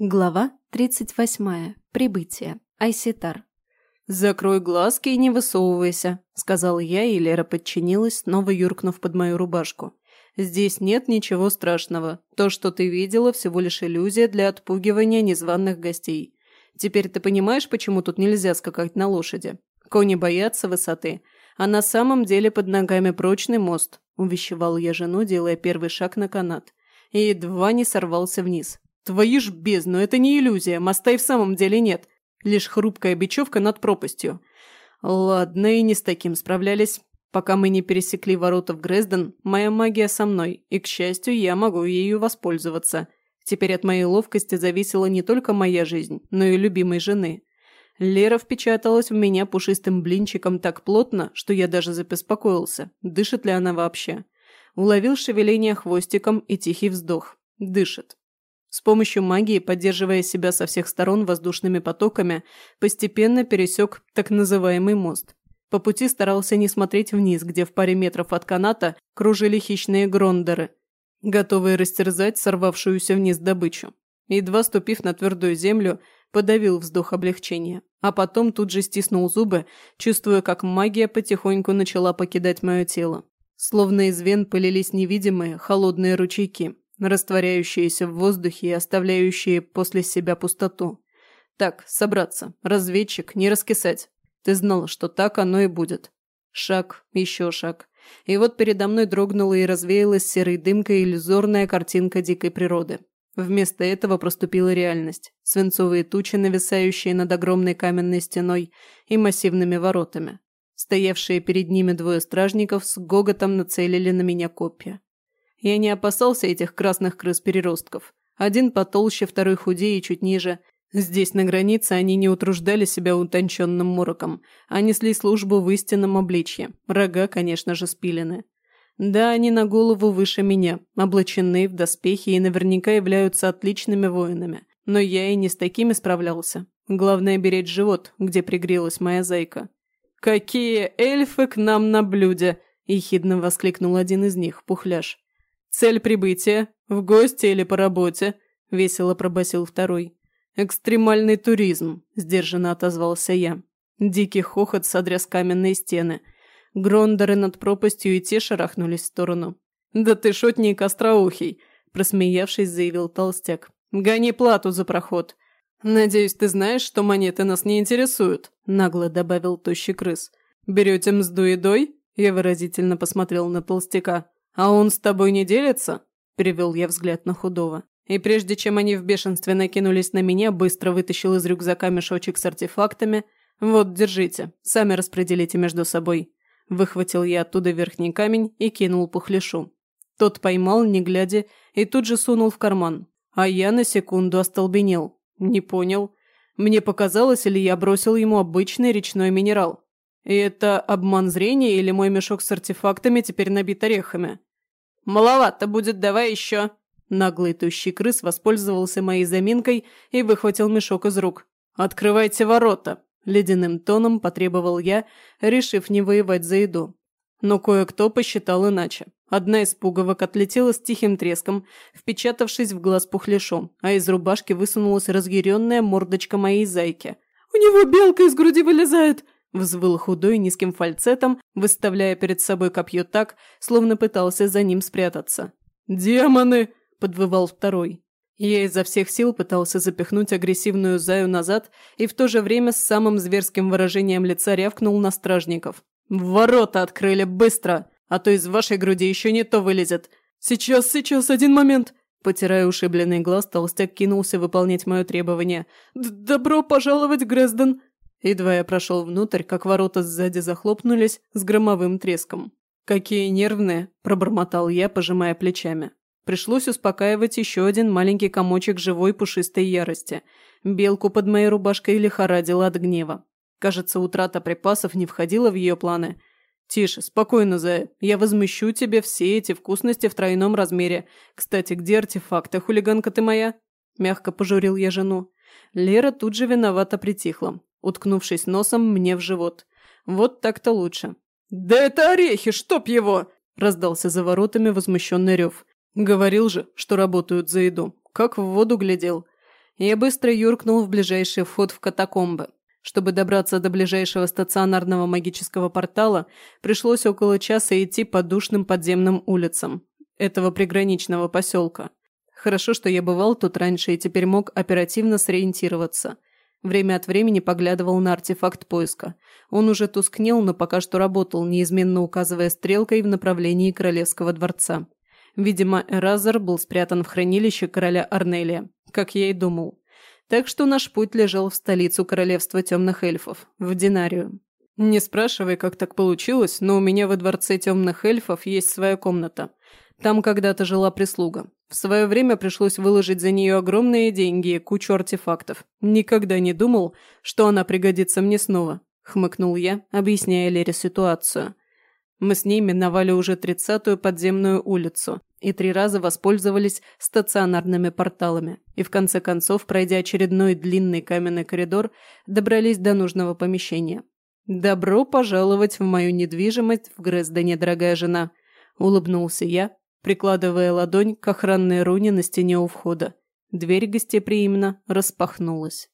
Глава 38. Прибытие. Айситар. «Закрой глазки и не высовывайся», – сказала я, и Лера подчинилась, снова юркнув под мою рубашку. «Здесь нет ничего страшного. То, что ты видела, всего лишь иллюзия для отпугивания незваных гостей. Теперь ты понимаешь, почему тут нельзя скакать на лошади? Кони боятся высоты, а на самом деле под ногами прочный мост», – увещевал я жену, делая первый шаг на канат. И едва не сорвался вниз. Твою ж бездну, это не иллюзия, моста и в самом деле нет. Лишь хрупкая бечевка над пропастью. Ладно, и не с таким справлялись. Пока мы не пересекли ворота в Грезден, моя магия со мной, и, к счастью, я могу ею воспользоваться. Теперь от моей ловкости зависела не только моя жизнь, но и любимой жены. Лера впечаталась в меня пушистым блинчиком так плотно, что я даже забеспокоился, дышит ли она вообще. Уловил шевеление хвостиком и тихий вздох. Дышит. С помощью магии, поддерживая себя со всех сторон воздушными потоками, постепенно пересек так называемый мост. По пути старался не смотреть вниз, где в паре метров от каната кружили хищные грондеры, готовые растерзать сорвавшуюся вниз добычу. Едва ступив на твердую землю, подавил вздох облегчения, а потом тут же стиснул зубы, чувствуя, как магия потихоньку начала покидать мое тело. Словно из вен пылились невидимые, холодные ручейки растворяющиеся в воздухе и оставляющие после себя пустоту. Так, собраться, разведчик, не раскисать. Ты знал, что так оно и будет. Шаг, еще шаг. И вот передо мной дрогнула и развеялась серой дымкой иллюзорная картинка дикой природы. Вместо этого проступила реальность. Свинцовые тучи, нависающие над огромной каменной стеной и массивными воротами. Стоявшие перед ними двое стражников с гоготом нацелили на меня копья. Я не опасался этих красных крыс-переростков. Один потолще, второй худее и чуть ниже. Здесь, на границе, они не утруждали себя утонченным мороком, а несли службу в истинном обличье. Рога, конечно же, спилены. Да, они на голову выше меня, облачены в доспехи и наверняка являются отличными воинами. Но я и не с такими справлялся. Главное беречь живот, где пригрелась моя зайка. «Какие эльфы к нам на блюде!» – ехидно воскликнул один из них, пухляш. «Цель прибытия? В гости или по работе?» – весело пробасил второй. «Экстремальный туризм», – сдержанно отозвался я. Дикий хохот содряс каменные стены. Грондоры над пропастью и те шарахнулись в сторону. «Да ты шутник остроухий», – просмеявшись, заявил толстяк. «Гони плату за проход». «Надеюсь, ты знаешь, что монеты нас не интересуют», – нагло добавил тощий крыс. «Берете мзду едой?» – я выразительно посмотрел на толстяка. «А он с тобой не делится?» – перевел я взгляд на худого. И прежде чем они в бешенстве накинулись на меня, быстро вытащил из рюкзака мешочек с артефактами. «Вот, держите, сами распределите между собой». Выхватил я оттуда верхний камень и кинул пухляшу. Тот поймал, не глядя, и тут же сунул в карман. А я на секунду остолбенел. Не понял. Мне показалось, или я бросил ему обычный речной минерал. И это обман зрения или мой мешок с артефактами теперь набит орехами? «Маловато будет, давай еще!» Наглый тощий крыс воспользовался моей заминкой и выхватил мешок из рук. «Открывайте ворота!» – ледяным тоном потребовал я, решив не воевать за еду. Но кое-кто посчитал иначе. Одна из пуговок отлетела с тихим треском, впечатавшись в глаз пухляшом, а из рубашки высунулась разъяренная мордочка моей зайки. «У него белка из груди вылезает!» Взвыл худой низким фальцетом, выставляя перед собой копье так, словно пытался за ним спрятаться. «Демоны!» – подвывал второй. Я изо всех сил пытался запихнуть агрессивную заю назад и в то же время с самым зверским выражением лица рявкнул на стражников. «Ворота открыли быстро, а то из вашей груди еще не то вылезет. Сейчас, сейчас, один момент!» Потирая ушибленный глаз, толстяк кинулся выполнять мое требование. «Добро пожаловать, Грезден!» Едва я прошел внутрь, как ворота сзади захлопнулись с громовым треском. «Какие нервные!» – пробормотал я, пожимая плечами. Пришлось успокаивать еще один маленький комочек живой пушистой ярости. Белку под моей рубашкой лихорадила от гнева. Кажется, утрата припасов не входила в ее планы. «Тише, спокойно, Зая. Я возмещу тебе все эти вкусности в тройном размере. Кстати, где артефакты, хулиганка ты моя?» Мягко пожурил я жену. Лера тут же виновато притихла уткнувшись носом мне в живот. Вот так-то лучше. «Да это орехи, чтоб его!» – раздался за воротами возмущенный рев. Говорил же, что работают за еду. Как в воду глядел. Я быстро юркнул в ближайший вход в катакомбы. Чтобы добраться до ближайшего стационарного магического портала, пришлось около часа идти по душным подземным улицам этого приграничного поселка. Хорошо, что я бывал тут раньше и теперь мог оперативно сориентироваться. Время от времени поглядывал на артефакт поиска. Он уже тускнел, но пока что работал, неизменно указывая стрелкой в направлении Королевского дворца. Видимо, Эразер был спрятан в хранилище короля Арнелия, как я и думал. Так что наш путь лежал в столицу королевства темных эльфов, в Динарию. Не спрашивай, как так получилось, но у меня во дворце темных эльфов есть своя комната. Там когда-то жила прислуга. В свое время пришлось выложить за нее огромные деньги и кучу артефактов. Никогда не думал, что она пригодится мне снова», – хмыкнул я, объясняя Лере ситуацию. Мы с ней миновали уже тридцатую подземную улицу и три раза воспользовались стационарными порталами. И в конце концов, пройдя очередной длинный каменный коридор, добрались до нужного помещения. «Добро пожаловать в мою недвижимость в Грездене, дорогая жена», – улыбнулся я, прикладывая ладонь к охранной руне на стене у входа. Дверь гостеприимно распахнулась.